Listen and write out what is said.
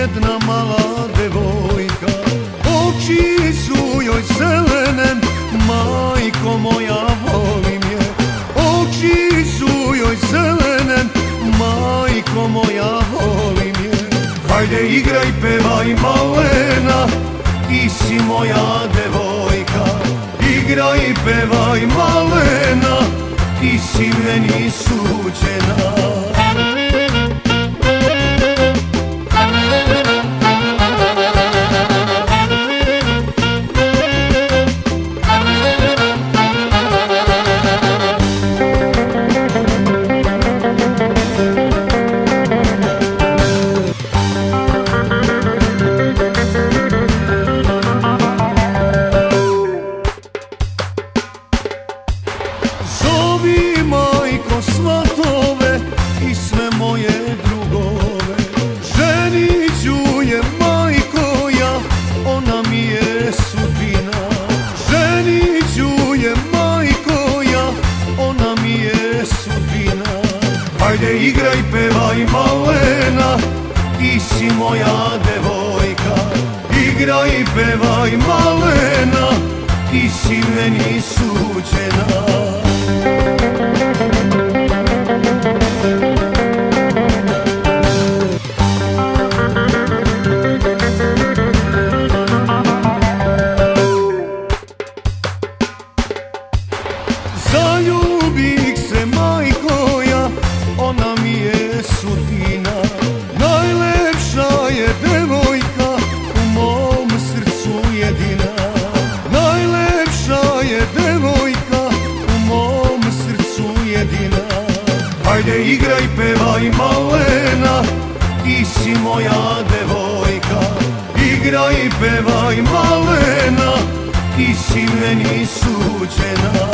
jedna mala devojka. Oči su joj zelene, majko moja volim je. Oči su joj zelene, majko moja volim je. Hajde igraj, pevaj malena, ti si moja devojka. Igraj, pevaj malena, ti si meni suđena Hajde igraj, pevaj malena, ti si moja devojka. Igraj, pevaj malena, ti si meni suđena Hajde igraj, pevaj malena, ti si moja devojka. Igraj, pevaj malena, ti si meni suđena